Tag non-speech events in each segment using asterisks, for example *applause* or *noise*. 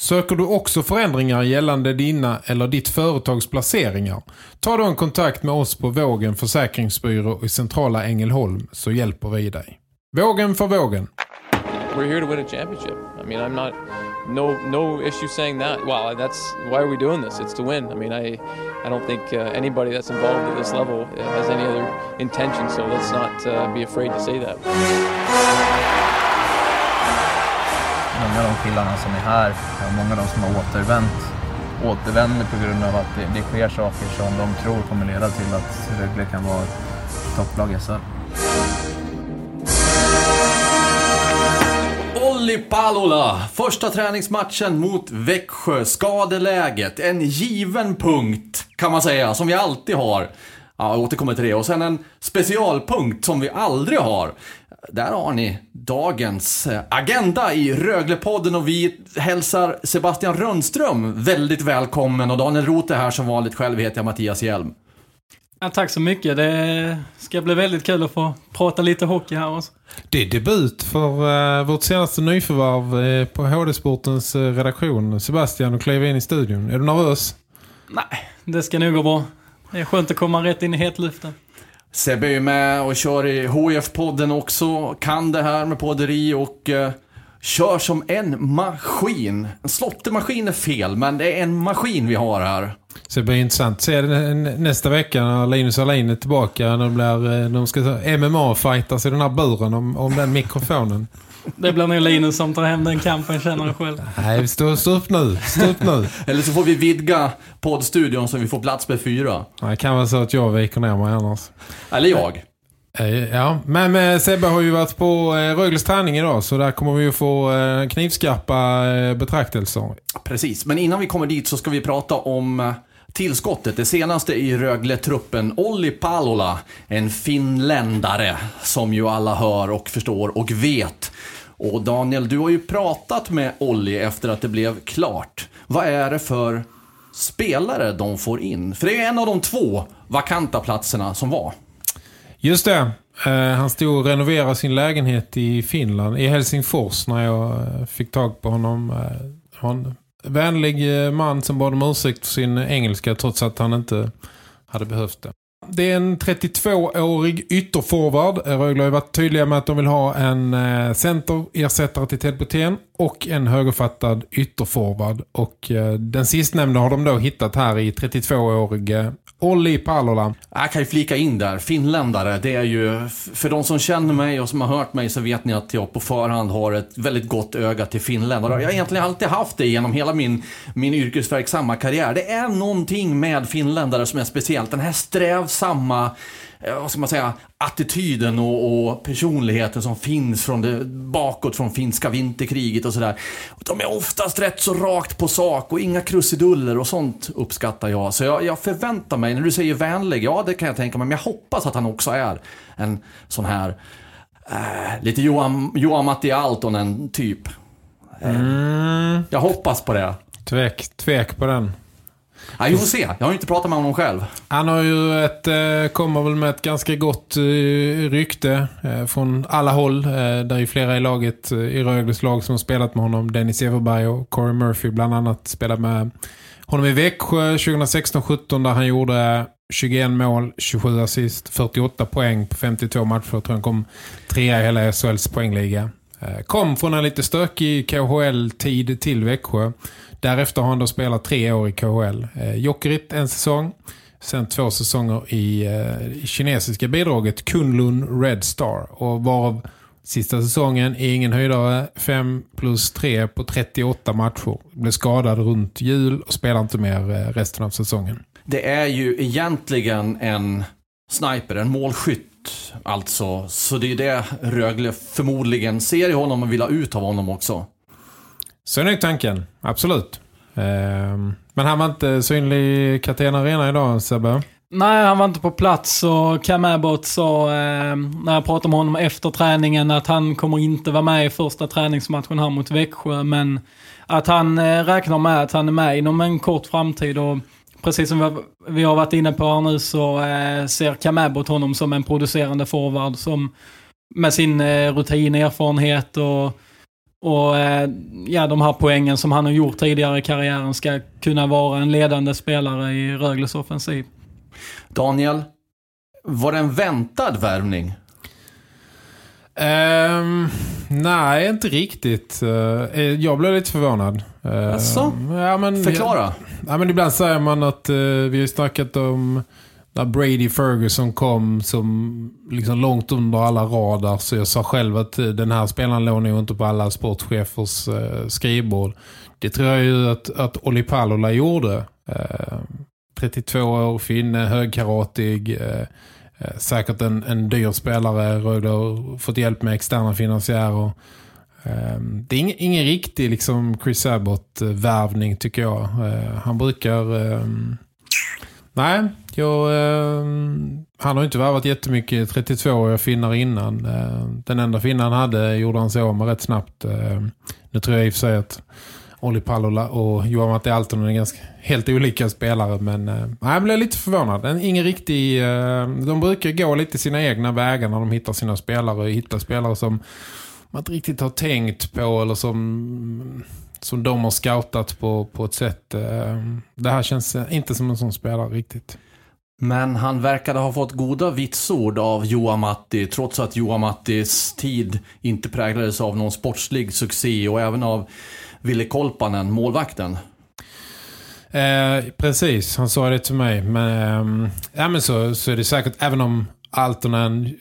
Söker du också förändringar gällande dina eller ditt företags placeringar? Ta då en kontakt med oss på Vågen Försäkringsbyrå i centrala Ängelholm så hjälper vi dig. Vågen för vågen. We're here to win a championship. I mean, I'm not no no issue saying that. Well, that's why are we doing this? It's to win. I mean, I I don't think uh, anybody that's involved at this level uh, has any other intention. So let's not uh, be afraid to say that. Många av de killarna som är här, många av de som har återvänt, återvänder på grund av att det, det sker saker som de tror kommer leda till att Rögle kan vara ett topplag i SHL. Olli Palola, första träningsmatchen mot Växjö, skadeläget, en given punkt kan man säga, som vi alltid har. Ja, jag återkommer till det. Och sen en specialpunkt som vi aldrig har. Där har ni dagens eh, agenda i Röglepodden och vi hälsar Sebastian Rönnström väldigt välkommen och Daniel Roth är här som vanligt. Själv heter jag Mattias Hjelm. Ja, tack så mycket. Det ska bli väldigt kul att få prata lite hockey här också. Det är debut för uh, vårt senaste nyförvarv uh, på HD-sportens uh, redaktion. Sebastian, och kliva in i studion. Är du nervös? Nej, det ska nog gå bra. Det är skönt att komma rätt in i hetluften. Sebbe är ju med och kör i HF-podden också, kan det här med podderi och uh, kör som en maskin. En slottemaskin är fel, men det är en maskin vi har här. Så det blir intressant att se nästa vecka när Linus Alin är tillbaka. När de, blir, de ska MMA-fightas i den här buren om, om den mikrofonen. Det blir nog Linus som tar hem den kampen, känner jag själv. Nej, stå, stå upp nu. Stå upp nu. Eller så får vi vidga poddstudion så vi får plats med fyra. Det kan vara så att jag viker ner mig annars. Eller jag. Ja, men Sebbe har ju varit på Rögles träning idag så där kommer vi ju få knivskarpa betraktelser. Precis, men innan vi kommer dit så ska vi prata om tillskottet, det senaste i Rögle-truppen, Olli Palola, en finländare som ju alla hör och förstår och vet. Och Daniel, du har ju pratat med Olli efter att det blev klart. Vad är det för spelare de får in? För det är en av de två vakanta platserna som var. Just det. Eh, han stod och renoverade sin lägenhet i Finland, i Helsingfors när jag eh, fick tag på honom. Eh, han vänlig man som bad om ursäkt för sin engelska trots att han inte hade behövt det. Det är en 32-årig ytterforward. Rögle har varit tydliga med att de vill ha en eh, centerersättare till Ted Boutin och en högerfattad ytterforward. Och eh, den sistnämnda har de då hittat här i 32-årige Olli Palola. Jag kan ju flika in där. Finländare, det är ju... För de som känner mig och som har hört mig så vet ni att jag på förhand har ett väldigt gott öga till finländare. Jag har egentligen alltid haft det genom hela min, min yrkesverksamma karriär. Det är någonting med finländare som är speciellt. Den här strävsamma vad ska man säga, attityden och, och, personligheten som finns från det, bakåt från finska vinterkriget och sådär. De är oftast rätt så rakt på sak och inga krusiduller och sånt uppskattar jag. Så jag, jag förväntar mig, när du säger vänlig, ja det kan jag tänka mig, men jag hoppas att han också är en sån här äh, lite Johan, Johan Matti Altonen typ. Mm. Jag hoppas på det. Tvek, tvek på den. Ja, vi får se. Jag har ju inte pratat med honom själv. Han har ju ett, eh, kommer väl med ett ganska gott eh, rykte eh, från alla håll. Där är ju flera i laget, i Rögles lag som har spelat med honom. Dennis Everberg och Corey Murphy bland annat spelat med honom i Växjö 2016-17 där han gjorde 21 mål, 27 assist, 48 poäng på 52 matcher. Jag tror han kom trea i hela SHLs poängliga. Kom från en lite stökig KHL-tid till Växjö. Därefter har han då spelat tre år i KHL. Eh, Jokerit en säsong. Sen två säsonger i, eh, kinesiska bidraget Kunlun Red Star. Och varav sista säsongen är ingen höjdare. 5 plus 3 på 38 matcher. Blev skadad runt jul och spelar inte mer eh, resten av säsongen. Det är ju egentligen en sniper, en målskytt alltså. Så det är det Rögle förmodligen ser i honom och vill ha ut av honom också. Så är nog tanken, absolut. Ehm, men han var inte synlig i Catena Arena idag, Sebbe. Nej, han var inte på plats och Cam Abbott sa eh, när jag pratade med honom efter träningen att han kommer inte vara med i första träningsmatchen här mot Växjö. Men att han eh, räknar med att han är med inom en kort framtid. Och precis som vi har, varit inne på här nu så eh, ser Cam Abbott honom som en producerande forward som med sin eh, rutin, erfarenhet och och eh, ja, de här poängen som han har gjort tidigare i karriären ska kunna vara en ledande spelare i Rögles offensiv. Daniel, var det en väntad värvning? Um, nej, inte riktigt. Uh, jag blev lite förvånad. Uh, alltså? Ja, men, Förklara. Ja, men ibland säger man att uh, vi har snackat om när Brady Ferguson kom som liksom långt under alla radar så jag sa själv att eh, den här spelaren låg nog inte på alla sportchefers eh, skrivbord. Det tror jag ju att, att Oli Palola gjorde. Eh, 32 år, finne, eh, högkaratig, eh, eh, säkert en, en dyr spelare, Rögle har fått hjälp med externa finansiärer. Ehm, det är ingen, ingen riktig liksom Chris Abbott-värvning tycker jag. Han brukar ehm, Nej, jag, eh, han har inte värvat jättemycket 32-åriga finnar innan. Eh, den enda finnan han hade gjorde han sig av med rätt snabbt. Eh, nu tror jag i och för sig att Olli Pallola och Johan Matti Altonen är ganska helt olika spelare. Men eh, jag blev lite förvånad. Ingen riktig, eh, de brukar gå lite sina egna vägar när de hittar sina spelare. Och hittar spelare som man inte riktigt har tänkt på eller som som de har scoutat på, på ett sätt. Ehm, det här känns inte som en sån spelare riktigt. Men han verkade ha fått goda vitsord av Johan Matti trots att Johan Mattis tid inte präglades av någon sportslig succé och även av Ville Kolpanen, målvakten. Eh, precis, han sa det till mig. Men, eh, ja, men så, så är det säkert, även om Altonen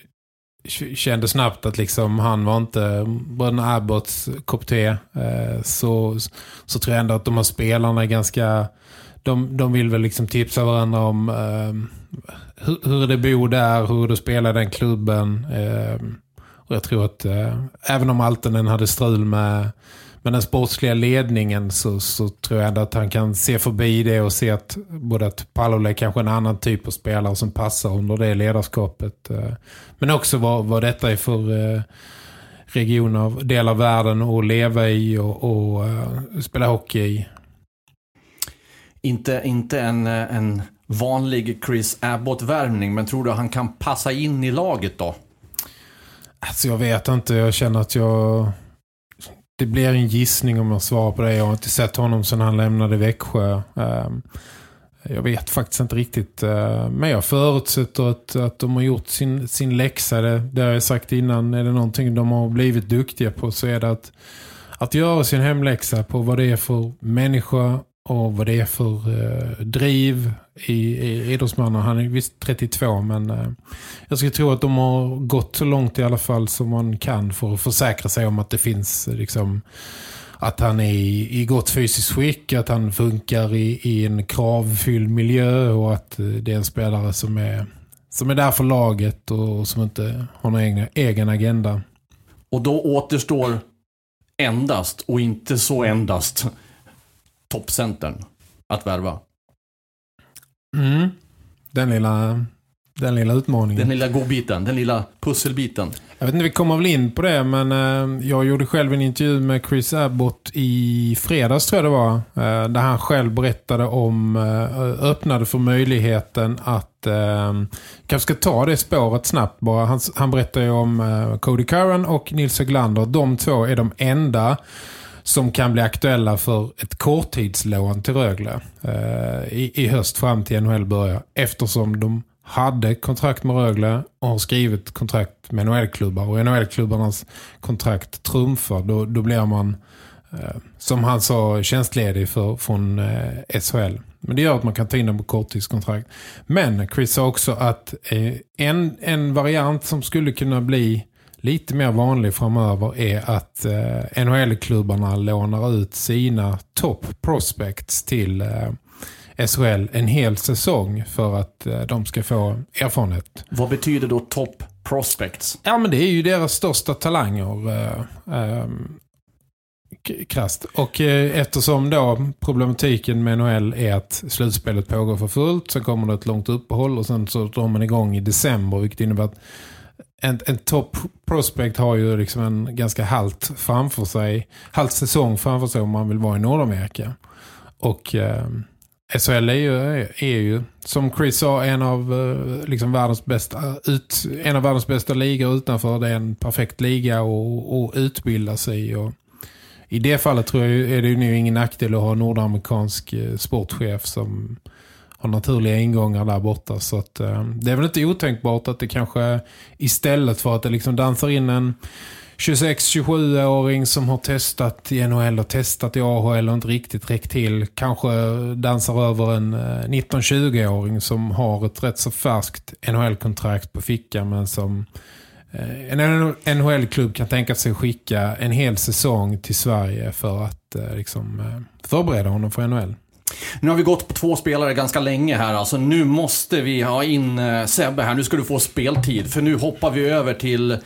kände snabbt att liksom han var inte bröderna Abbotts kopp te. Eh, så, så tror jag ändå att de här spelarna är ganska... De, de vill väl liksom tipsa varandra om eh, hur, hur det bor där, hur det spelar den klubben. Eh, och jag tror att eh, även om Altonen hade strul med med den sportsliga ledningen så, så tror jag ändå att han kan se förbi det och se att både att Pallola är kanske en annan typ av spelare som passar under det ledarskapet. Eh, men också vad, vad detta är för eh, region av del av världen att leva i och, och uh, spela hockey i. Inte, inte en, en vanlig Chris Abbott-värvning, men tror du han kan passa in i laget då? Alltså jag vet inte, jag känner att jag det blir en gissning om jag svarar på det. Jag har inte sett honom sedan han lämnade Växjö. Ehm, jag vet faktiskt inte riktigt. Eh, men jag förutsätter att, att de har gjort sin, sin läxa. Det, det har jag sagt innan. Är det någonting de har blivit duktiga på så är det att, att göra sin hemläxa på vad det är för människa och vad det är för eh, driv i, i idrottsmannen. Han är visst 32 men eh, jag skulle tro att de har gått så långt i alla fall som man kan för att försäkra sig om att det finns liksom att han är i, i gott fysiskt skick, att han funkar i, i en kravfylld miljö och att eh, det är en spelare som är, som är där för laget och, och som inte har någon egen, egen agenda. Och då återstår endast och inte så endast toppcentern att värva. Mm. Den lilla, den lilla utmaningen. Den lilla godbiten, den lilla pusselbiten. Jag vet inte, vi kommer väl in på det, men eh, jag gjorde själv en intervju med Chris Abbott i fredags tror jag det var. Eh, där han själv berättade om, eh, öppnade för möjligheten att eh, kanske ska ta det spåret snabbt bara. Han, han berättade ju om Cody Curran och Nils Höglander. De två är de enda som kan bli aktuella för ett korttidslån till Rögle eh, i, i höst fram till NHL börjar. Eftersom de hade kontrakt med Rögle och har skrivit kontrakt med NHL-klubbar. Och NHL-klubbarnas kontrakt trumfar. Då, då blir man, eh, som han sa, tjänstledig för, från eh, SHL. Men det gör att man kan ta in dem på korttidskontrakt. Men Chris sa också att eh, en, en variant som skulle kunna bli lite mer vanlig framöver är att eh, NHL-klubbarna lånar ut sina top prospects till eh, SHL en hel säsong för att eh, de ska få erfarenhet. Vad betyder då top prospects? Ja men det är ju deras största talanger. Eh, k- krasst. Och eh, eftersom då problematiken med NHL är att slutspelet pågår för fullt, så kommer det ett långt uppehåll och sen så drar man igång i december, vilket innebär att en, en top prospect har ju liksom en ganska halt framför sig, halt säsong framför sig om man vill vara i Nordamerika. Och eh, SHL är ju, är ju, som Chris sa, en av, eh, liksom världens bästa, ut, en av världens bästa ligor utanför. Det är en perfekt liga att utbilda sig i. Och I det fallet tror jag är det ju nu ingen nackdel att ha en nordamerikansk eh, sportchef som har naturliga ingångar där borta. Så att, eh, det är väl inte otänkbart att det kanske istället för att det liksom dansar in en 26-27-åring som har testat i NHL och testat i AHL och inte riktigt räckt till. Kanske dansar över en eh, 19-20-åring som har ett rätt så färskt NHL-kontrakt på fickan men som eh, en NHL-klubb kan tänka sig skicka en hel säsong till Sverige för att eh, liksom, förbereda honom för NHL. Nu har vi gått på två spelare ganska länge här. Alltså nu måste vi ha in eh, Sebbe här. Nu ska du få speltid. För nu hoppar vi över till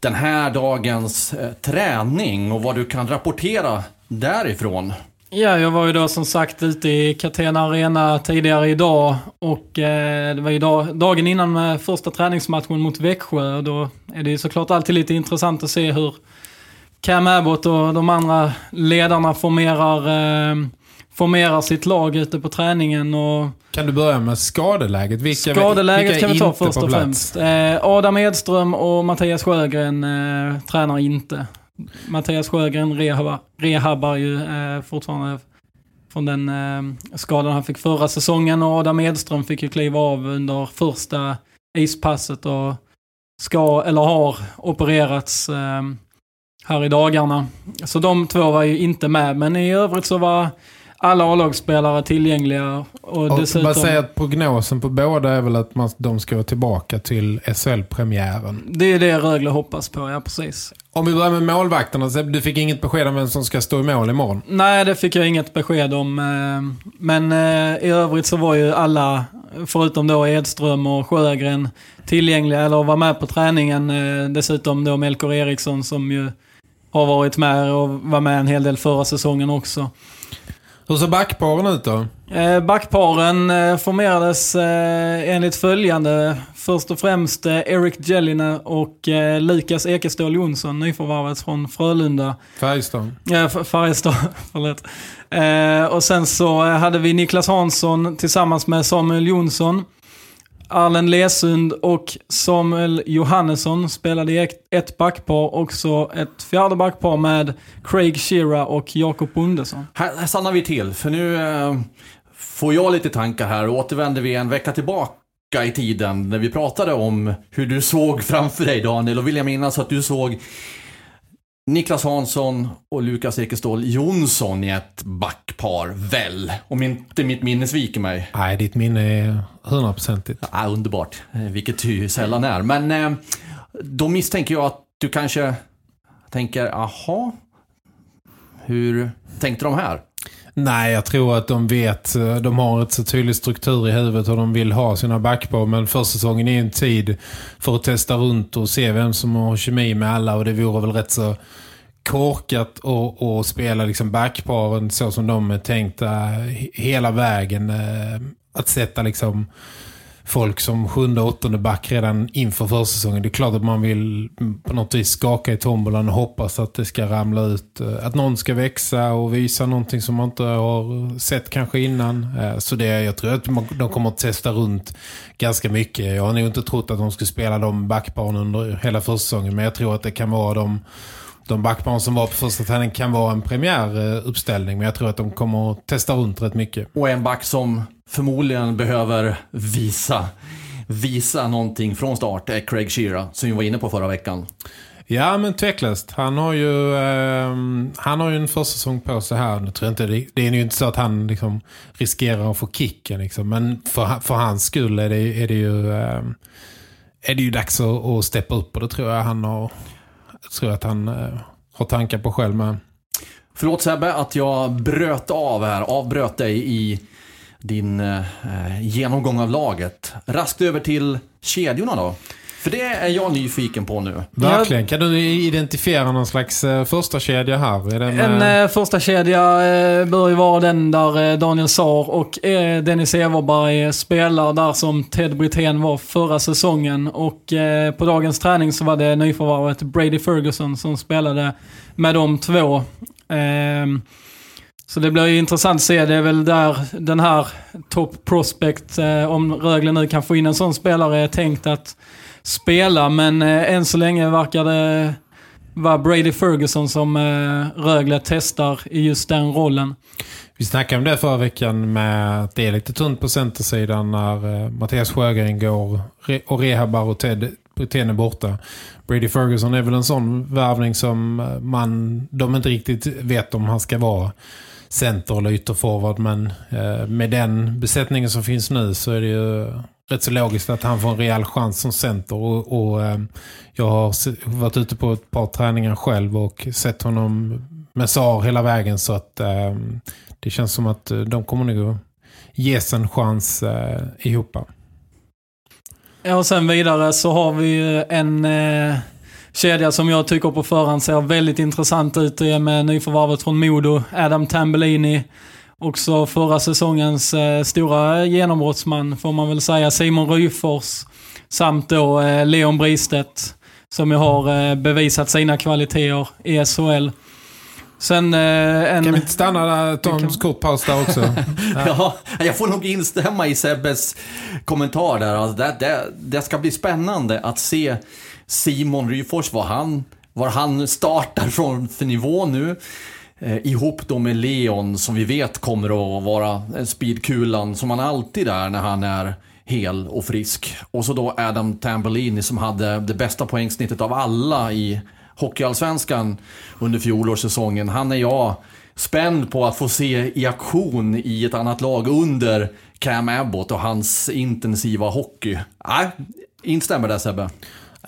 den här dagens eh, träning och vad du kan rapportera därifrån. Ja, jag var ju då som sagt ute i Catena Arena tidigare idag och eh, det var ju dag, dagen innan med första träningsmatchen mot Växjö. Och då är det ju såklart alltid lite intressant att se hur Cam Abbott och de andra ledarna formerar, eh, formerar sitt lag ute på träningen. Och Kan du börja med skadeläget? Vilka, Skadeläget vilka kan vi ta först och främst. Eh, Adam Edström och Mattias Sjögren eh, tränar inte. Mattias Sjögren rehabbar, rehabbar ju eh, fortfarande från den eh, skadan han fick förra säsongen och Adam Edström fick ju kliva av under första ispasset och ska, eller har, opererats eh, här i dagarna. Så de två var ju inte med, men i övrigt så var alla A-lagsspelare tillgängliga. Och, dessutom... bara säga att prognosen på båda är väl att man, de ska vara tillbaka till SHL-premiären. Det är det Rögle hoppas på, ja precis. Om vi börjar med målvakterna, du fick inget besked om vem som ska stå i mål imorgon. Nej, det fick jag inget besked om. eh, Men eh, i övrigt så var ju alla, förutom då Edström och Sjögren, tillgängliga eller var med på träningen. Eh, Dessutom då Melker Eriksson som ju har varit med och var med en hel del förra säsongen också. Hur ser backparen ut då? Eh, Backparen eh, formerades eh, enligt följande. Först och främst Eric Jellina och Lukas Ekestål Jonsson, nyförvärvat från Frölunda. Färjestad. Ja, Färjestad, *laughs* förlåt. Och sen så hade vi Niklas Hansson tillsammans med Samuel Jonsson. Arlen Lesund och Samuel Johannesson spelade i ett- backpar. Också ett fjärde backpar med Craig Shearer och Jakob Bondesson. Här, här stannar vi till, för nu eh, får jag lite tankar här. Och återvänder vi en vecka tillbaka i tiden när vi pratade om hur du såg framför dig Daniel. Och vill jag minnas att du såg Niklas Hansson och Lukas Ekeståhl Jonsson i ett backpar, väl? Om inte mitt minne sviker mig. Nej, ditt minne är hundraprocentigt. Ja, underbart, Eh, vilket ju sällan är. Men eh, då misstänker jag att du kanske tänker, aha, hur tänkte de här? Nej, jag tror att de vet, eh, de har ett så tydlig struktur i huvudet och de vill ha sina backpar. Men försäsongen är en tid för att testa runt och se vem som har kemi med alla. Och det vore väl rätt så korkat att och spela liksom backparen så som de är tänkta eh, hela vägen. Eh, att sätta liksom folk som sjunde och åttonde back redan inför försäsongen. Det är klart att man vill på något vis skaka i tombolan och hoppas att det ska ramla ut. Eh, att någon ska växa och visa någonting som man inte har sett kanske innan. Eh, så det, jag tror att de kommer att testa runt ganska mycket. Jag har nog inte trott att de skulle spela de backparen under hela försäsongen. Men jag tror att det kan vara de de backparen som var på första träningen kan vara en premiäruppställning. Men jag tror att de kommer att testa runt rätt mycket. Och en back som förmodligen behöver visa, visa någonting från start är Craig Shearer, som vi var inne på förra veckan. Ja, men tveklöst. Han har ju, ehm, han har ju en försäsong på sig här. Nu tror jag inte, det, är ju inte så att han liksom riskerar att få kicken. Liksom. Men för, för hans skull är det, är det ju ehm, är det ju dags att, att steppa upp. Och det tror jag han har, Tror jag att han eh, har tankar på själv med. Förlåt Sebbe att jag bröt av här, avbröt dig i din eh, genomgång av laget. Raskt över till kedjorna då. För det är jag nyfiken på nu. Verkligen. Kan du identifiera någon slags eh, första kedja här? Är med... En eh, första kedja eh, bör ju vara den där eh, Daniel Saar och eh, Dennis Everberg spelar där som Ted Brithén var förra säsongen. Och eh, på dagens träning så var det nyförvärvet Brady Ferguson som spelade med de två. Ehm, så det blir ju intressant att se. Det är väl där den här top prospect, eh, om Rögle nu kan få in en sån spelare, är tänkt att spela. Men eh, än så länge verkar det vara Brady Ferguson som eh, Rögle testar i just den rollen. Vi snackade om det förra veckan med att det är lite tunt på centersidan när eh, Mattias Sjögren går re och rehabar och Ted Brithén är borta. Brady Ferguson är väl en sån värvning som eh, man, de inte riktigt vet om han ska vara center eller ytterforward men eh, med den besättningen som finns nu så är det ju rätt så logiskt att han får en rejäl chans som center och, och ehm, jag har varit ute på ett par träningar själv och sett honom med SAR hela vägen så att ehm, det känns som att eh, de kommer nog ges en chans eh, ihop. Ja, och sen vidare så har vi ju en eh, kedja som jag tycker på förhand ser väldigt intressant ut. Det är med nyförvärvet från Modo, Adam Tambellini. Också förra säsongens eh, stora genombrottsman får man väl säga, Simon Ryfors. Samt då eh, Leon Bristedt som ju har eh, bevisat sina kvaliteter i SHL. Sen eh, en... Kan vi inte stanna där, ta en kan- kort paus där också? *laughs* Ja, jag får nog instämma i Sebbes kommentar där. Alltså det, det, det ska bli spännande att se Simon Ryfors, vad han, var han startar från för nivå nu. Eh, ihop då med Leon som vi vet kommer att vara speedkulan som han alltid är när han är hel och frisk. Och så då Adam Tambellini som hade det bästa poängsnittet av alla i Hockeyallsvenskan under fjolårssäsongen. Han är jag spänd på att få se i aktion i ett annat lag under Cam Abbott och hans intensiva hockey. Nej, instämmer där Sebbe.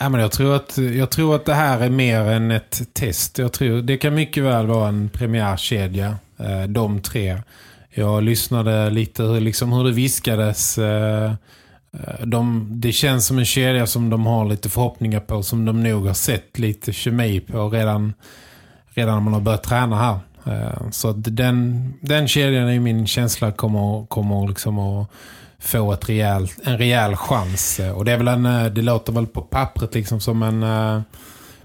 Ja, men jag, tror att, jag tror att det här är mer än ett test. Jag tror, det kan mycket väl vara en premiärkedja, eh, de tre. Jag lyssnade lite hur, liksom, hur det viskades. Eh, eh de, det känns som en kedja som de har lite förhoppningar på. Som de nog har sett lite kemi på redan, redan när man har börjat träna här. Eh, så den, den kedjan är min känsla kommer, kommer liksom att få ett rejäl, en rejäl chans. Eh, och det är väl en, eh, det låter väl på pappret liksom som en eh,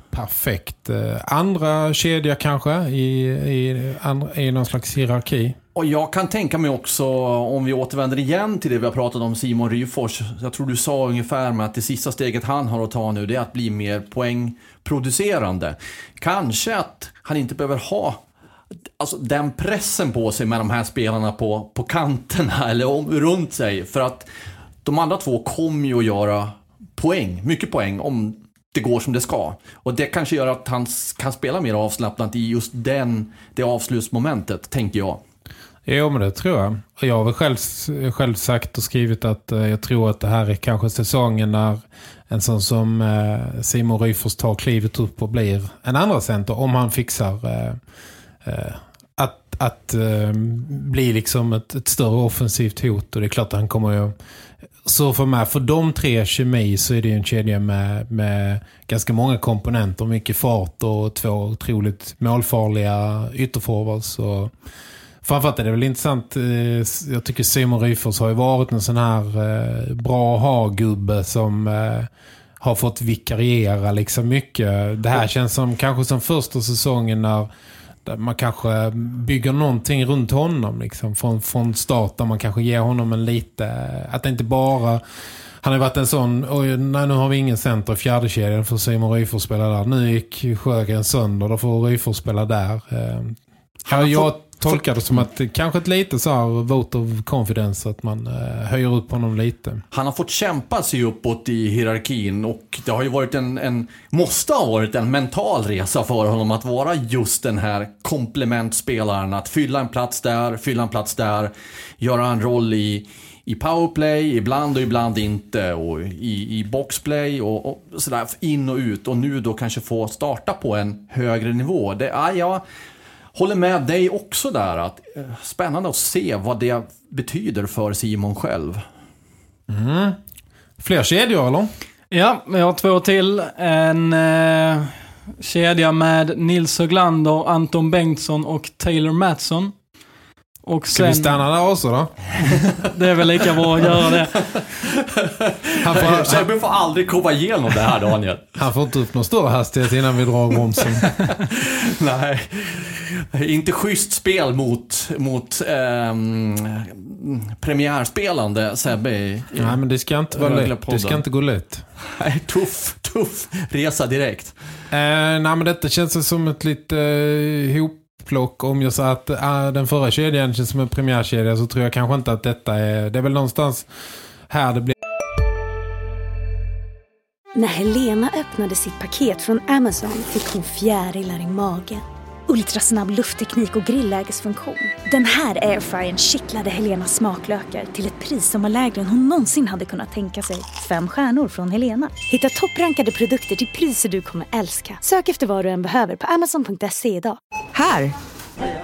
perfekt andra kedja kanske i, i, andra, i någon slags hierarki. Och jag kan tänka mig också, om vi återvänder igen till det vi har pratat om Simon Ryfors. Jag tror du sa ungefär med att det sista steget han har att ta nu det är att bli mer poängproducerande. Kanske att han inte behöver ha alltså, den pressen på sig med de här spelarna på, på kanterna *laughs* eller om, runt sig. För att de andra två kommer ju att göra poäng, mycket poäng om det går som det ska. Och det kanske gör att han kan spela mer avslappnat i just den, det avslutsmomentet, tänker jag. Jo, men det tror jag. Jag har väl själv, själv sagt och skrivit att eh, jag tror att det här är kanske säsongen när en sån som eh, Simon Ryfors tar klivet upp och blir en andra center om han fixar eh, Eh, att, att eh, bli liksom ett, ett större offensivt hot. Och det är klart att han kommer ju... Så för mig, för de tre kemi så är det ju en kedja med, med ganska många komponenter. Mycket fart och två otroligt målfarliga ytterforwards. Och Framförallt är det väl intressant. eh, Jag tycker Simon Ryfors har ju varit en sån här eh, bra ha-gubbe som eh, har fått vikariera liksom mycket. Det här känns som kanske som första säsongen när där man kanske bygger någonting runt honom liksom från, från start där man kanske ger honom en lite att det inte bara han har varit en sån oj, nej, nu har vi ingen center i fjärde kedjan för Simon Ryfors spela där. Nu gick Sjögren sönder, då får Ryfors spela där. Eh, Ja, jag tolkar det som att det kanske ett lite så här vote of confidence att man eh, höjer upp honom lite. Han har fått kämpa sig uppåt i hierarkin och det har ju varit en, en måste ha varit en mental resa för honom att vara just den här komplementspelaren. Att fylla en plats där, fylla en plats där, göra en roll i, i powerplay, ibland och ibland inte, och i, i boxplay och, och sådär in och ut. Och nu då kanske få starta på en högre nivå. Det, ah, ja, jag håller med dig också där. att eh, Spännande att se vad det betyder för Simon själv. Fler kedjor eller? Ja, vi har två till. En eh, kedja med Nils Höglander, Anton Bengtsson och Taylor Mattsson. Och Ska vi sen, stanna där också då? *laughs* det är väl lika bra att göra det. Han får, han, Sebbe får aldrig komma igenom det här Daniel. han får inte upp någon större hastighet innan vi drar bromsen. *laughs* Nej, inte schysst spel mot, mot ehm, premiärspelande Sebbe i, Nej, men det ska inte vara lätt. Det ska inte gå lätt. Nej, tuff, tuff resa direkt. Eh, nej, men detta känns som ett lite eh, hopplock. Om jag sa att äh, den förra kedjan känns som en premiärkedja så tror jag kanske inte att detta är... Det är väl någonstans här det blir... När Helena öppnade sitt paket från Amazon fick hon fjärilar i magen. Ultrasnabb luftteknik och grillägesfunktion. Den här airfryern kittlade Helenas smaklökar till ett pris som var lägre än hon någonsin hade kunnat tänka sig. Fem stjärnor från Helena. Hitta topprankade produkter till priser du kommer älska. Sök efter vad du än behöver på amazon.se idag. Här!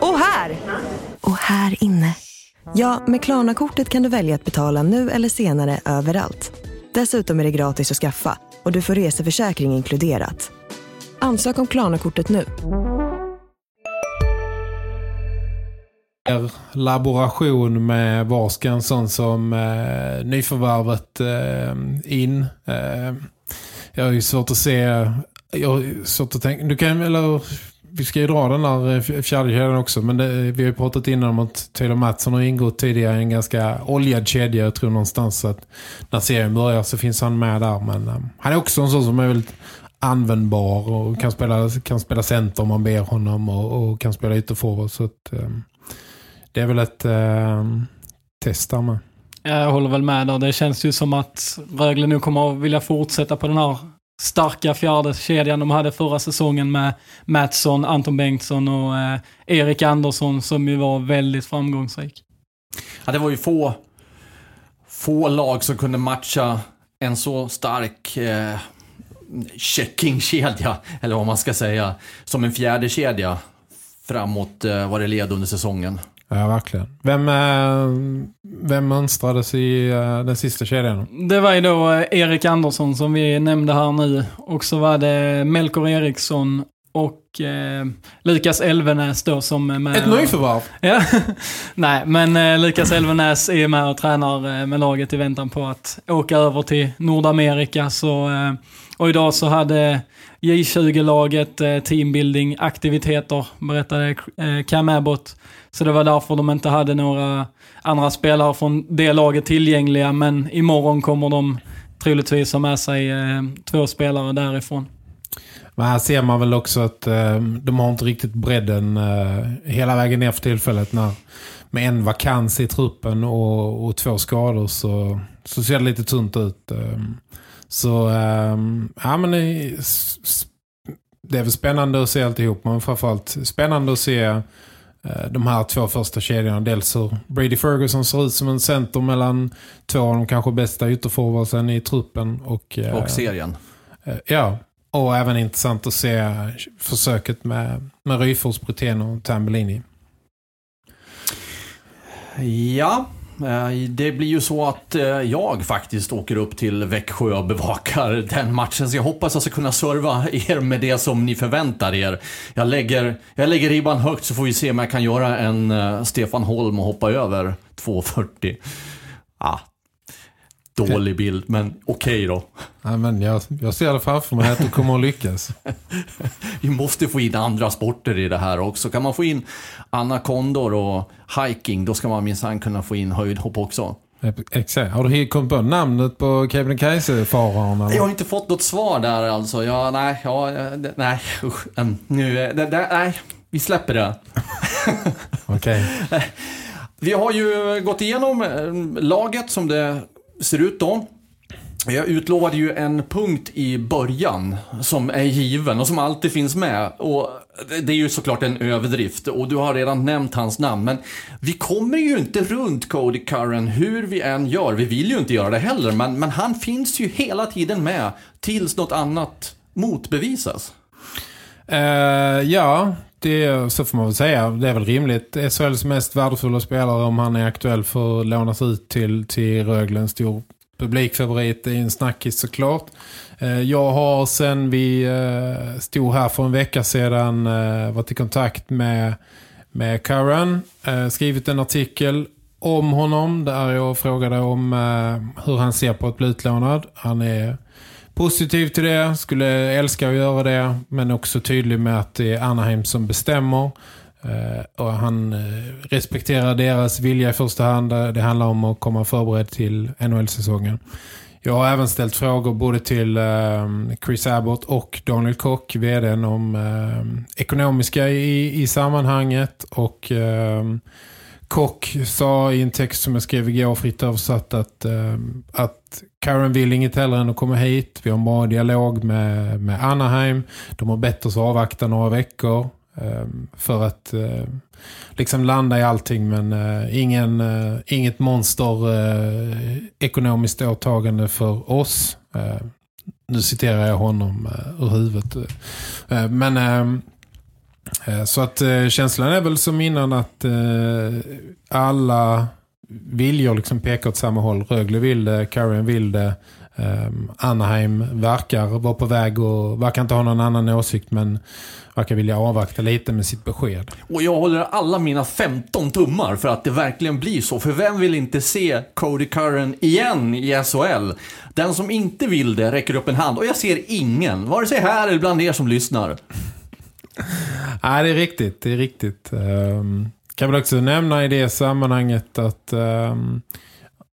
Och här! Och här inne. Ja, med Klarna-kortet kan du välja att betala nu eller senare överallt. Dessutom är det gratis att skaffa och du får reseförsäkring inkluderat. Ansök om Klarna-kortet nu. Laboration med var ska en sån som eh, nyförvärvet eh, in. Eh, jag har ju svårt att se jag har svårt att tänka, du kan eller vi ska ju dra den där eh, fjärdekedjan fjärde kedjan också men det, eh, vi har ju pratat innan om att Taylor Mattsson har ingått tidigare i en ganska oljad kedja jag tror någonstans att när serien börjar så finns han med där men eh, han är också en sån som är väldigt användbar och kan spela, kan spela center om man ber honom och, och kan spela ytterforward så att um, det är väl ett eh, test där med. Jag håller väl med där. Det känns ju som att Rögle nu kommer att vilja fortsätta på den här starka fjärde kedjan de hade förra säsongen med Mattsson, Anton Bengtsson och eh, Erik Andersson som ju var väldigt framgångsrik. Ja, det var ju få, få lag som kunde matcha en så stark eh, checkingkedja, eller vad man ska säga, som en fjärde kedja framåt eh, vad det led under säsongen. Ja, verkligen. Vem, eh, vem mönstrades i eh, den sista kedjan? Det var ju då Erik Andersson som vi nämnde här nu och så var det Melker Eriksson och eh, Lukas Elvenäs då som är med. Ett nyförvärv? *laughs* Ja, nej men eh, Lukas Elvenäs är med och tränar eh, med laget i väntan på att åka över till Nordamerika. Så, eh, och idag så hade J20-laget eh, teambuilding aktiviteter, berättade eh, Cam Abbott. Så det var därför de inte hade några andra spelare från det laget tillgängliga. Men imorgon kommer de troligtvis ha med sig eh, två spelare därifrån. Men här ser man väl också att eh, de har inte riktigt bredden eh, hela vägen ner för tillfället. När, med en vakans i truppen och, och två skador så, så ser det lite tunt ut. Eh. Så ja, men det, är väl spännande att se alltihop. Men framförallt spännande att se de här två första kedjorna. Dels hur Brady Ferguson ser ut som en center mellan två av de kanske bästa ytterforwardsen i truppen. Och, Och serien. Ja, och även intressant att se försöket med, med Ryfors, Brutén och Tambellini. Ja, eh, det blir ju så att eh, jag faktiskt åker upp till Växjö och bevakar *laughs* den matchen. Så jag hoppas jag ska kunna serva *laughs* er med det som ni förväntar er. Jag lägger, jag lägger ribban högt så får vi se om jag kan göra en eh, Stefan Holm och hoppa över 2.40. Ah, dålig bild, men okej då. Ja, men jag, jag ser det framför mig att du kommer att lyckas. *laughs* Vi måste få in andra sporter i det här också. Kan man få in anakondor och hiking, då ska man minsann kunna få in höjdhopp också. Exakt. Har du kommit på namnet på Kebnekaise-fararen? eller? Jag har inte fått något svar där alltså. Ja, nej, ja, nej, usch. Nu, det, nej, vi släpper det. Okej. *laughs* Vi har ju gått igenom laget som det ser ut då. Jag utlovade ju en punkt i början som är given och som alltid finns med. Och det- är ju såklart en överdrift och du har redan nämnt hans namn. Men vi kommer ju inte runt Cody Curran hur vi än gör. Vi vill ju inte göra det heller, men, men han finns ju hela tiden med tills något annat motbevisas. Uh, ja, det, så får man väl säga. Det är väl rimligt. SHLs mest värdefulla spelare om han är aktuell för att lånas ut till, till Rögle en stor publikfavorit. Det är en snackis såklart. Eh, jag har sen vi eh, stod här för en vecka sedan eh, varit i kontakt med, med Karen. Skrivit en artikel om honom där jag frågade om hur han ser på att bli utlånad. Han är positiv till det, skulle älska att göra det men också tydlig med att det är Anaheim som bestämmer. Eh, och han eh, respekterar deras vilja i första hand. Eh, det handlar om att komma förberedd till NHL-säsongen. Jag har även ställt frågor både till Chris Abbott och Daniel Kock, vdn, om ekonomiska i, i sammanhanget. Och eh, Kock sa i en text som jag skrev igår fritt översatt att, eh, att Karen vill inget hellre än att komma hit. Vi har en bra dialog med, med Anaheim. De har bett oss avvakta några veckor. Ehm, för att eh, liksom landa i allting men eh, ingen, eh, inget monster eh, ekonomiskt åtagande för oss. nu citerar jag honom ur huvudet. men ehm, Eh, så att eh, känslan är väl som innan att eh, alla viljor liksom pekar åt samma håll. Rögle vill det, Karen vill det. Um, Anaheim verkar vara på väg och verkar inte ha någon annan åsikt men verkar vilja avvakta lite med sitt besked. Och jag håller alla mina 15 tummar för att det verkligen blir så. För vem vill inte se Cody Curran igen i SHL? Den som inte vill det räcker upp en hand och jag ser ingen, vare sig här eller bland er som lyssnar. Nej, det är riktigt. Det är riktigt. Um, kan väl också nämna i det sammanhanget att um,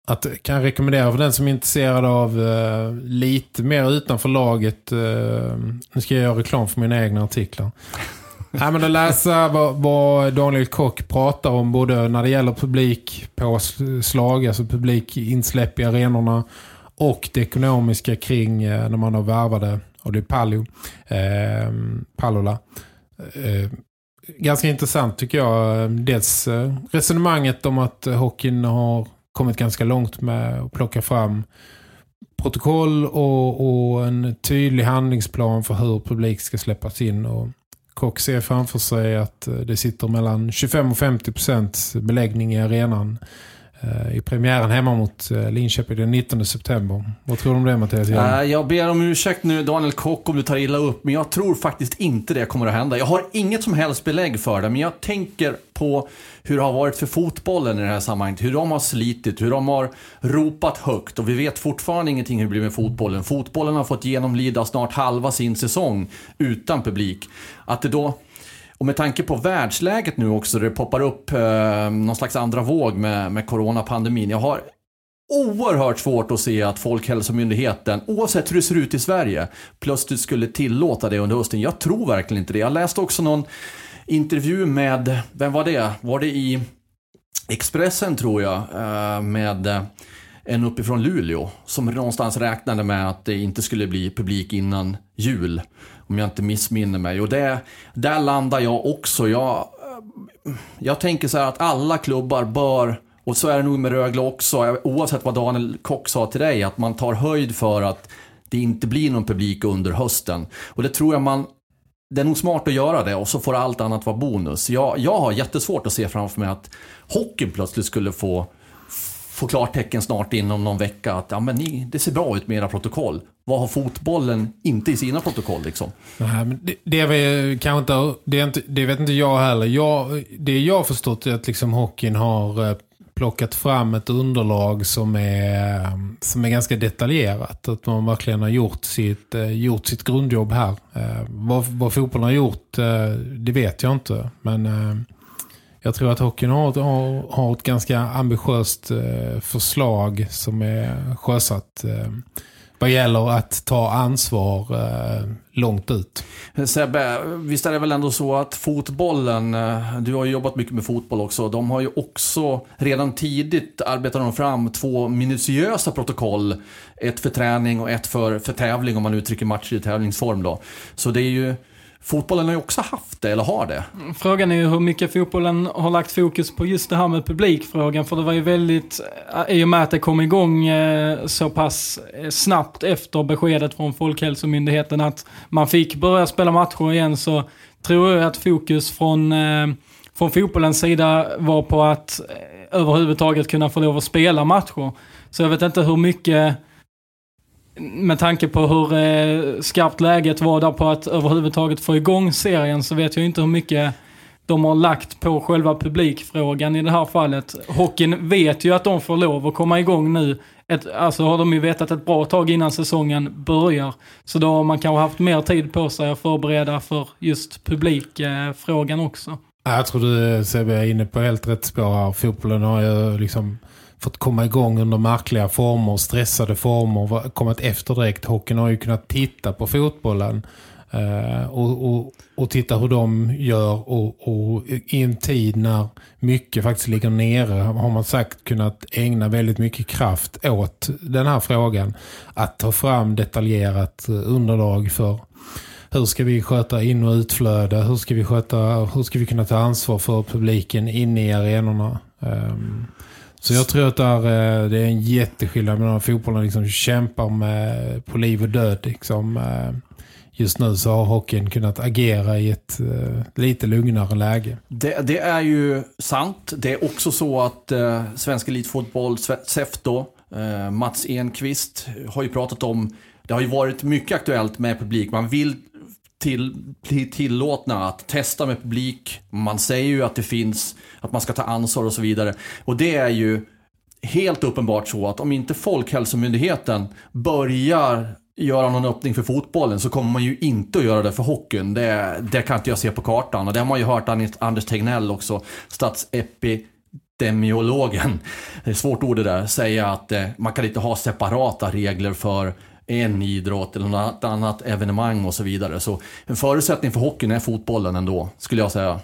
att kan rekommendera för den som är intresserad av uh, lite mer utanför laget. Uh, nu ska jag göra reklam för mina egna artiklar. *laughs* Nej, men att läsa vad, vad, Daniel Kock pratar om både när det gäller publik på slag, alltså publikinsläpp i arenorna och det ekonomiska kring uh, när man har värvade och det är Pallo, eh, Pallola. Eh, ganska intressant tycker jag. Dels eh, resonemanget om att hockeyn har kommit ganska långt med att plocka fram protokoll och, och, en tydlig handlingsplan för hur publik ska släppas in. Och Kock ser framför sig att eh, det sitter mellan 25 och 50 procent beläggning i arenan Eh, Eh, i premiären hemma mot eh, Linköping den 19 september. Vad tror du om det Mattias? Äh, jag ber om ursäkt nu Daniel Kock om du tar illa upp, men jag tror faktiskt inte det kommer att hända. Jag har inget som helst belägg för det, men jag tänker på hur det har varit för fotbollen i det här sammanhanget. Hur de har slitit, hur de har ropat högt och vi vet fortfarande ingenting hur det blir med fotbollen. Fotbollen har fått genomlida snart halva sin säsong utan publik. Att det då och med tanke på världsläget nu också, det poppar upp eh, någon slags andra våg med, med coronapandemin. Jag har oerhört svårt att se att Folkhälsomyndigheten, oavsett hur det ser ut i Sverige, plötsligt skulle tillåta det under hösten. Jag tror verkligen inte det. Jag läste också någon intervju med, vem var det? Var det i Expressen tror jag, eh, med eh, en uppifrån Luleå som någonstans räknade med att det inte skulle bli publik innan jul. Om jag inte missminner mig. Och det, där landar jag också. Jag, jag tänker så här att alla klubbar bör, och så är det nog med Rögle också, oavsett vad Daniel Kock sa till dig, att man tar höjd för att det inte blir någon publik under hösten. Och det tror jag man det är nog smart att göra det och så får allt annat vara bonus. Jag, jag har jättesvårt att se framför mig att hockeyn plötsligt skulle få få klartecken snart inom någon vecka att ja, men ni, det ser bra ut med era protokoll. Vad har fotbollen inte i sina protokoll liksom? Nej, men det, det, är kanske inte, det, är inte, det vet inte jag heller. Jag, det jag har förstått är att liksom hockeyn har eh, plockat fram ett underlag som är, eh, som är ganska detaljerat. Att man verkligen har gjort sitt, eh, gjort sitt grundjobb här. Vad, vad fotbollen har gjort, det vet jag inte. Men jag tror att hockeyn har, har, har ett ganska ambitiöst eh, förslag som är sjösatt eh, vad gäller att ta ansvar eh, långt ut. Sebbe, visst är det väl ändå så att fotbollen, eh, du har ju jobbat mycket med fotboll också, de har ju också redan tidigt arbetat de fram två minutiösa protokoll. Ett för träning och ett för, för tävling om man uttrycker matcher i tävlingsform då. Så det är ju Fotbollen har ju också haft det, eller har det. Frågan är ju hur mycket fotbollen har lagt fokus på just det här med publikfrågan. För det var ju väldigt, eh, i och med att det kom igång eh, så pass eh, snabbt efter beskedet från Folkhälsomyndigheten att man fick börja spela matcher igen så tror jag att fokus från, från fotbollens sida var på att överhuvudtaget kunna få lov att spela matcher. Så jag vet inte hur mycket, med tanke på hur eh, skarpt läget var där på att överhuvudtaget få igång serien, så vet jag inte hur mycket de har lagt på själva publikfrågan i det här fallet. Hockeyn vet ju att de får lov att komma igång nu. Ett, alltså har de ju vetat ett bra tag innan säsongen börjar. Så då har man kanske haft mer tid på sig att förbereda för just publikfrågan också. Jag tror du eh, Sebbe är inne på helt rätt spår här. Fotbollen har ju liksom fått komma igång under märkliga former, stressade former, kommit efter direkt. Hockeyn har ju kunnat titta på fotbollen eh, och, och, och, titta hur de gör och, och, i en tid när mycket faktiskt ligger nere har man sagt kunnat ägna väldigt mycket kraft åt den här frågan att ta fram detaljerat eh, underlag för hur ska vi sköta in- och utflöde hur ska vi sköta hur ska vi kunna ta ansvar för publiken inne i arenorna um, så jag tror att där, eh, det är en jätteskillnad mellan fotbollen liksom kämpar med på liv och död liksom eh, just nu så har hockeyn kunnat agera i ett uh, lite lugnare läge. Det, det, är ju sant. Det är också så att uh, Svensk Elitfotboll, SEF då, uh, Mats Enqvist har ju pratat om, det har ju varit mycket aktuellt med publik. Man vill till, bli tillåtna att testa med publik. Man säger ju att det finns, att man ska ta ansvar och så vidare. Och det är ju helt uppenbart så att om inte Folkhälsomyndigheten börjar göra någon öppning för fotbollen så kommer man ju inte att göra det för hockeyn. Det, det kan inte jag se på kartan. Och det har man ju hört Anders Tegnell också, statsepidemiologen, det är ett svårt ord det där, säga att eh, man kan inte ha separata regler för en idrott eller något annat evenemang och så vidare. Så en förutsättning för hockeyn är fotbollen ändå, skulle jag säga.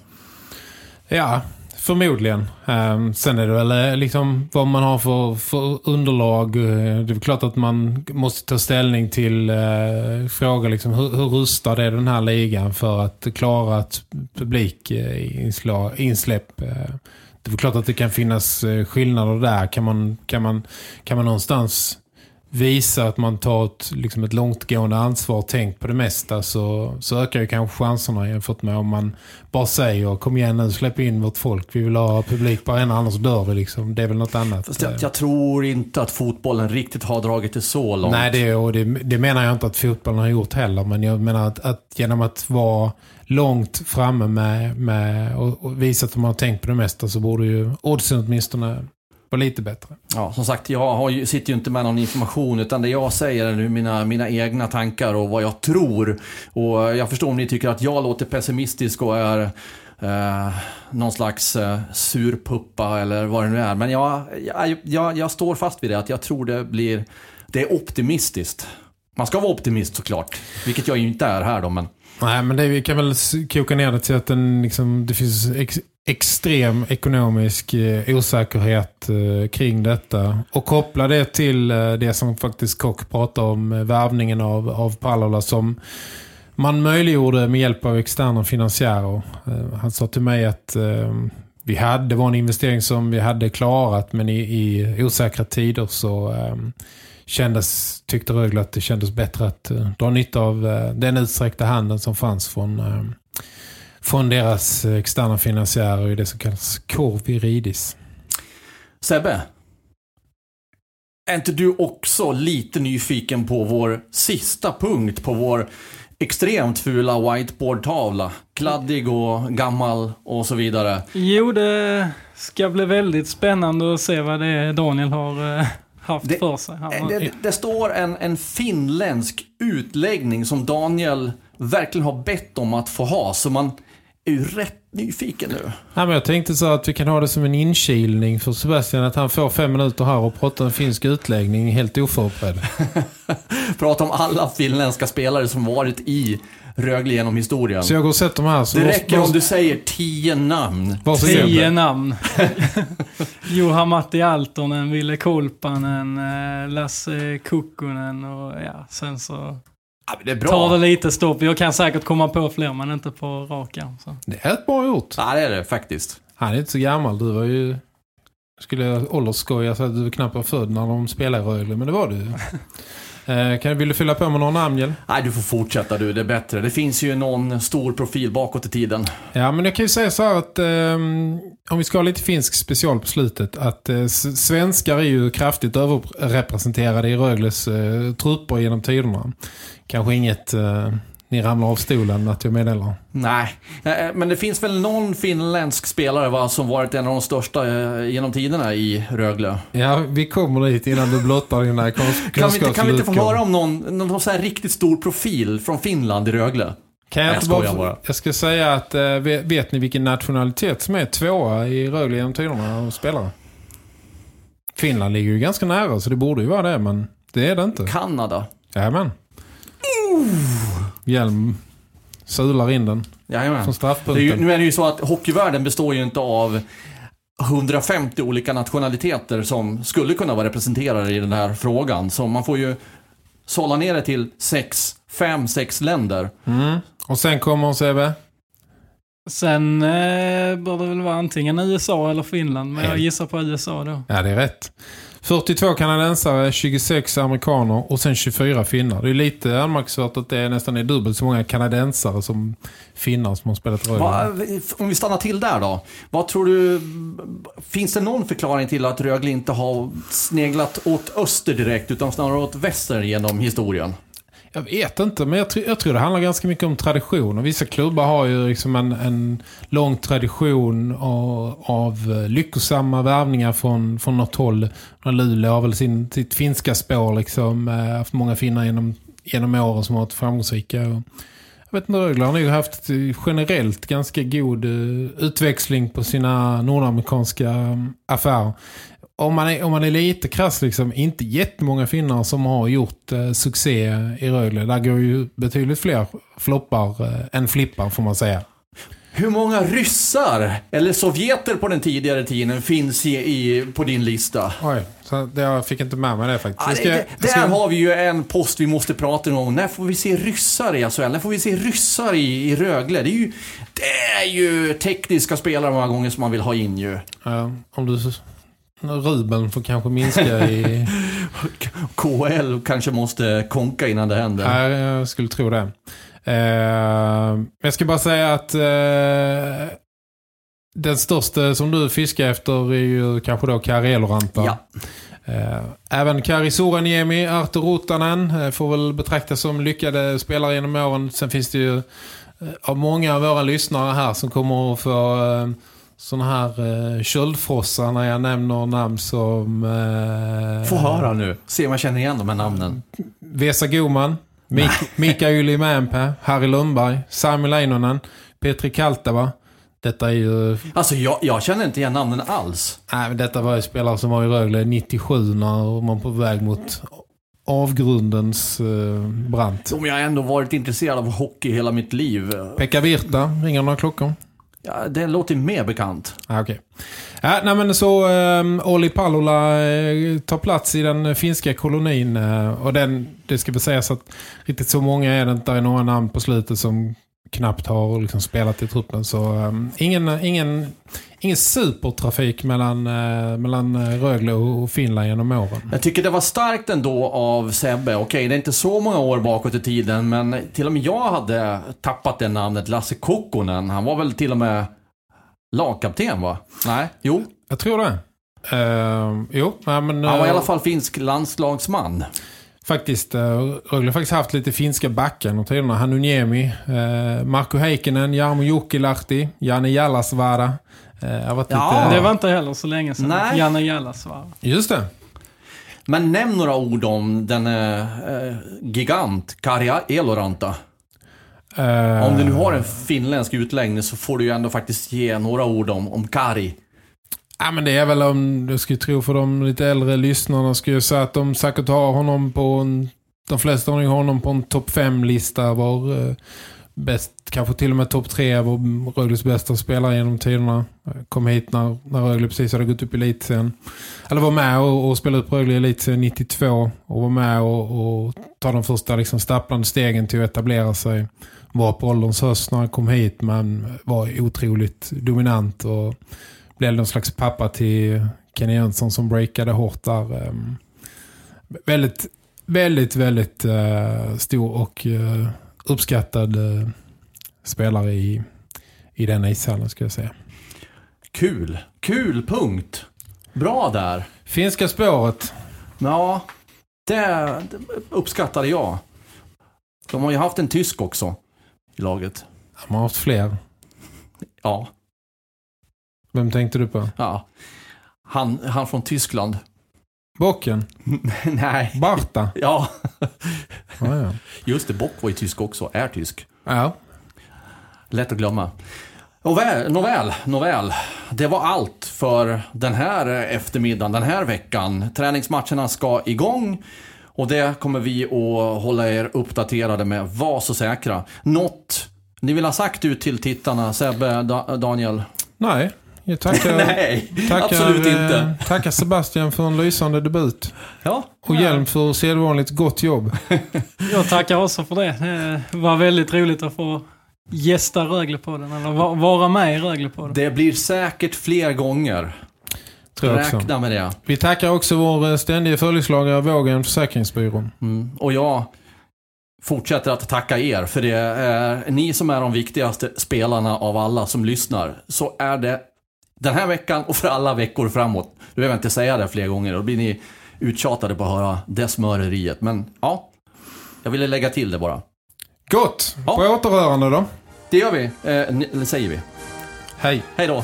Ja, Förmodligen. Ehm, sen är det väl eh, liksom vad man har för, för underlag. Eh, det är klart att man måste ta ställning till eh, frågor. liksom, hur, hur rustad är den här ligan för att klara ett publikinsläpp. Det är klart att det kan finnas skillnader där. Kan man, kan man, kan man någonstans visa att man tar ett, liksom ett långtgående ansvar och tänkt på det mesta så, så ökar ju kanske chanserna jämfört med om man bara säger kom igen nu, släpp in vårt folk. Vi vill ha publik på en annars dör vi liksom. Det är väl något annat. Jag, jag, tror inte att fotbollen riktigt har dragit det så långt. Nej, det, och det, det menar jag inte att fotbollen har gjort heller. Men jag menar att, att genom att vara långt framme med, med och, och visa att de har tänkt på det mesta så borde ju oddsen åtminstone och lite bättre. Ja, som sagt, jag har, sitter ju inte med någon information utan det jag säger är nu mina, mina egna tankar och vad jag tror. Och jag förstår om ni tycker att jag låter pessimistisk och är eh, någon slags eh, surpuppa eller vad det nu är. Men jag, jag, jag, jag står fast vid det, att jag tror det blir, det är optimistiskt. Man ska vara optimist såklart, vilket jag ju inte är här då, men... Nej, men det, vi kan väl koka ner det till att den, liksom, det finns ex extrem ekonomisk eh, osäkerhet eh, kring detta. Och koppla det till eh, det som faktiskt Kock pratar om, eh, värvningen av, av Pallola som man möjliggjorde med hjälp av externa finansiärer. Eh, han sa till mig att eh, vi hade, det var en investering som vi hade klarat men i, i osäkra tider så eh, kändes, tyckte Rögle att det kändes bättre att dra nytta av den utsträckta handen som fanns från från deras externa finansiärer i det som kallas Corviridis. Sebbe, är inte du också lite nyfiken på vår sista punkt på vår extremt fula whiteboard-tavla? Kladdig och gammal och så vidare. Jo, det ska bli väldigt spännande att se vad det är Daniel har haft det, för sig. Det, det, det, står en, en finländsk utläggning som Daniel verkligen har bett om att få ha. Så man är ju rätt nyfiken nu. Ja, men jag tänkte så att vi kan ha det som en inkilning för Sebastian att han får fem minuter här och pratar en finsk utläggning helt oförberedd. *laughs* Prata om alla finländska spelare som varit i Rögle genom historien. Så jag går och sätter mig här. Så det räcker måste... om du säger tio namn. Tio namn. *laughs* Juha Matti Altonen, Ville Kolpanen, eh, Lasse Kukkonen och ja, sen så Ja, det är bra. Ta det lite stopp. Jag kan säkert komma på fler, men inte på raka. Så. Det är ett bra gjort. Ja, det är det faktiskt. Han är inte så gammal. Du var ju... Skulle jag åldersskoja så att du knappt var född när de spelade i Rögle, men det var du *laughs* kan, vill du fylla på med några namn, Hjell? Nej, du får fortsätta du. Det är bättre. Det finns ju någon stor profil bakåt i tiden. Ja, men jag kan ju säga så här att ehm, om vi ska ha lite finsk special på slutet att eh, svenskar är ju kraftigt överrepresenterade i Rögles eh, trupper genom tiderna. Kanske inget eh, ni ramlar av stolen att jag meddelar. Nej, Eh, men det finns väl någon finländsk spelare va, som varit en av de största eh, genom tiderna i Rögle. Ja, vi kommer dit innan du blottar dina *laughs* kunsk- Kan vi, inte, kan vi inte få kunskapsluckor. höra om någon, någon så här riktigt stor profil från Finland i Rögle? Kan jag, jag bara, jag ska säga att, eh, vet, vet ni vilken nationalitet som är tvåa i Rögle genom tiderna och spelare? Finland ligger ju ganska nära så det borde ju vara det, men det är det inte. Kanada. Jajamän. Hjelm sular in den Jajamän. från Det är ju, straffpunkten. nu är det ju så att hockeyvärlden består ju inte av 150 olika nationaliteter som skulle kunna vara representerade i den här frågan. Så man får ju sålla ner det till sex, fem, sex länder. Mm. Och sen kommer Sebbe. Sen eh, bör det väl vara antingen USA eller Finland, men jag gissar på USA då. Ja, det är rätt. 42 kanadensare, 26 amerikaner och sen 24 finnar. Det är lite anmärkningsvärt att det nästan är dubbelt så många kanadensare som finnar som har spelat Rögle. Va, om vi stannar till där då. Vad tror du, finns det någon förklaring till att Rögle inte har sneglat åt öster direkt utan snarare åt väster genom historien? Jag vet inte, men jag, tror- jag tror det handlar ganska mycket om tradition. Och vissa klubbar har ju liksom en, en lång tradition av, av eh, lyckosamma värvningar från, från något håll. Luleå har väl sin, sitt finska spår liksom. Eh, haft många finnar genom, genom åren som har varit framgångsrika. Och, jag vet inte, Rögle har nog haft eh, generellt ganska god utväxling på sina nordamerikanska mm, affärer. Om man, är, om man är lite krass, liksom, inte jättemånga finnar som har gjort eh, succé i Rögle. Där går ju betydligt fler floppar eh, än flippar får man säga. Hur många ryssar eller sovjeter på den tidigare tiden finns i, i, på din lista? Oj, så det, jag fick inte med mig det faktiskt. Jag ska- det, där ska- har vi ju en post vi måste prata om. När får vi se ryssar i SHL? När får vi se ryssar i, i Rögle? Det är, ju, det är ju tekniska spelare många gånger som man vill ha in ju. Ja, om du... Rubeln får kanske minska i... *laughs* KHL kanske måste konka innan det händer. Nej, jag skulle tro det. Eh, jag ska bara säga att eh, den största som du fiskar efter är ju kanske då Kari Eloranta. Ja. Eh, även Kari Soraniemi, Artur Rotanen får väl betraktas som lyckade spelare genom åren. Sen finns det ju av många av våra lyssnare här som kommer att få sådana här eh, köldfrossar när jag nämner namn som... Eh, Få höra nu. Se om jag känner igen de här namnen. Vesa Goman, Mik Mika Ylimäenpää, Harry Lundberg, Sami Leinonen, Petri Kaltava. Detta är ju... Alltså jag, jag känner inte igen namnen alls. Nej, men detta var ju spelare som var i Rögle 97 när man på väg mot avgrundens eh, brant. Om jag ändå varit intresserad av hockey hela mitt liv. Pekka Virta, ringer några klockor? Ja, det låter mer bekant. Ah, Okej. Ja, nej men så ehm, um, Olli Palola eh, tar plats i den finska kolonin eh, och den, det ska väl sägas att riktigt så många är det inte. Det är några namn på slutet som knappt har liksom spelat i truppen. Så um, ingen, ingen, ingen supertrafik mellan, eh, mellan Rögle och Finland genom åren. Jag tycker det var starkt ändå av Sebbe. Okej, det är inte så många år bakåt i tiden, men till och med jag hade tappat det namnet. Lasse Kokkonen. Han var väl till och med lagkapten va? Nej, jo. Jag tror det. Uh, jo, nej, men... Han var i eh, alla fall finsk landslagsman. Faktiskt, uh, Rögle har faktiskt haft lite finska backar och tiderna. Hanuniemi, uh, Marko Heikkinen, Jarmo Jokilahti, Janne Jallasvara. Uh, har varit Ja, lite... Det var inte heller så länge sedan. Nej. Janne Jallas var. Just det. Men nämn några ord om den eh, gigant Kari Eloranta. Eh, Om du nu har en finländsk utläggning så får du ju ändå faktiskt ge några ord om, om Kari. Ja, men det är väl om du skulle tro för de lite äldre lyssnarna skulle jag säga att de säkert har honom på en, de flesta har honom på en topp 5-lista var eh, bäst, kanske till och med topp 3 var Rögles bästa spelare genom tiderna. Kom hit när, när Rögle precis hade gått upp i elitsen. Eller var med och, och spelade upp Rögle i elitsen 92 och var med och, och ta de första liksom stapplande stegen till att etablera sig. Var på ålderns höst när han kom hit men var otroligt dominant och blev någon slags pappa till Kenny Jönsson som breakade hårt där. Ehm, väldigt väldigt, väldigt eh, stor och eh, uppskattad eh, spelare i, i den ishallen ska jag säga. Kul. Kul punkt. Bra där. Finska spåret. Ja, det, det uppskattade jag. De har ju haft en tysk också i laget. De har haft fler. Ja, Vem tänkte du på? ja. Han, han från Tyskland. Bocken? *laughs* Nej. Barta? Ja, Ja, ja. just det. Bock var ju tysk också. Är tysk. ja. Lätt att glömma. Nåväl, nåväl, nåväl. Det var allt för den här eftermiddagen, den här veckan. Träningsmatcherna ska igång. Och det kommer vi att hålla er uppdaterade med. Var så säkra. Något ni vill ha sagt ut till tittarna, Sebbe, da Daniel? Nej, jag tackar, *laughs* Nej, tackar, absolut eh, inte. tackar Sebastian för en lysande debut. Ja, Och Hjelm för sedvanligt gott jobb. *laughs* Jag tackar också för det. Det var väldigt roligt att få gästa Röglepodden, eller va- vara med i Röglepodden. det blir säkert fler gånger. Tror också. Räkna med det. Vi tackar också vår eh, ständiga följeslagare Vågen Försäkringsbyrå. Mm. Och jag fortsätter att tacka er, för det är ni som är de viktigaste spelarna av alla som lyssnar. Så är det den här veckan och för alla veckor framåt. Du behöver inte säga det fler gånger, då blir ni uttjatade på att höra det smöreriet. Men ja, jag ville lägga till det bara. Gott! Ja. På återhörande då. Det gör vi, eh, säger vi. Hej! Hej då!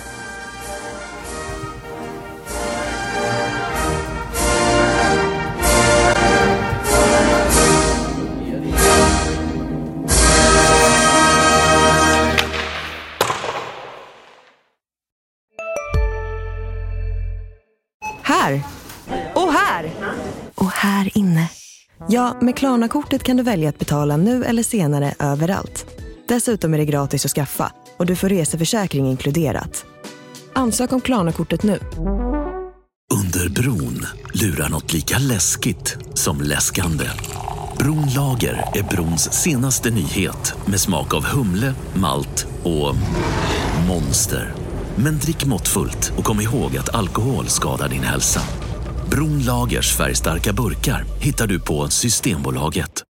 Här! Och här! Och här inne. Ja, med Klarna-kortet kan du välja att betala nu eller senare överallt. Dessutom är det gratis att skaffa och du får reseförsäkring inkluderat. Ansök om Klarna-kortet nu. Under bron lurar något lika läskigt som läskande. Bronlager är brons senaste nyhet med smak av humle, malt och monster. Men drick måttfullt och kom ihåg att alkohol skadar din hälsa. Bron Lagers färgstarka burkar hittar du på Systembolaget.